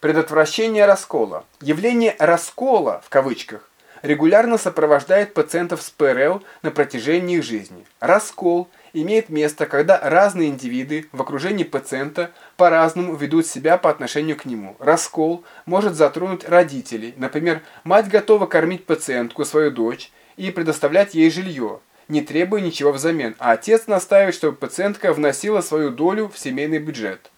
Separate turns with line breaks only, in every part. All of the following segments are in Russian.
Предотвращение раскола. Явление «раскола» в кавычках регулярно сопровождает пациентов с ПРЛ на протяжении их жизни. Раскол имеет место, когда разные индивиды в окружении пациента по-разному ведут себя по отношению к нему. Раскол может затронуть родителей. Например, мать готова кормить пациентку, свою дочь, и предоставлять ей жилье, не требуя ничего взамен, а отец настаивает, чтобы пациентка вносила свою долю в семейный бюджет.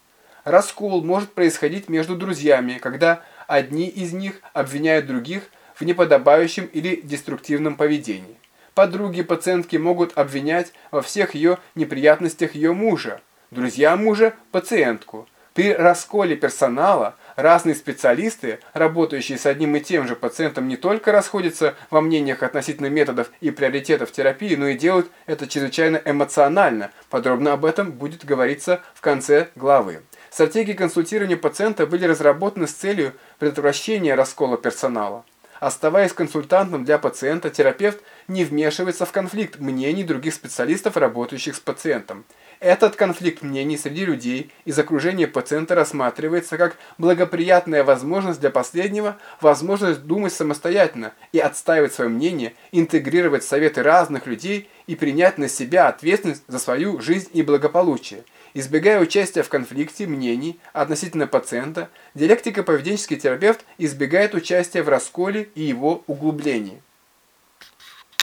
Раскол может происходить между друзьями, когда одни из них обвиняют других в неподобающем или деструктивном поведении. Подруги пациентки могут обвинять во всех ее неприятностях ее мужа, друзья мужа – пациентку. При расколе персонала разные специалисты, работающие с одним и тем же пациентом, не только расходятся во мнениях относительно методов и приоритетов терапии, но и делают это чрезвычайно эмоционально. Подробно об этом будет говориться в конце главы. Стратегии консультирования пациента были разработаны с целью предотвращения раскола персонала. Оставаясь консультантом для пациента, терапевт не вмешивается в конфликт мнений других специалистов, работающих с пациентом. Этот конфликт мнений среди людей из окружения пациента рассматривается как благоприятная возможность для последнего, возможность думать самостоятельно и отстаивать свое мнение, интегрировать советы разных людей и принять на себя ответственность за свою жизнь и благополучие. Избегая участия в конфликте мнений относительно пациента, диалектико-поведенческий терапевт избегает участия в расколе и его углублении.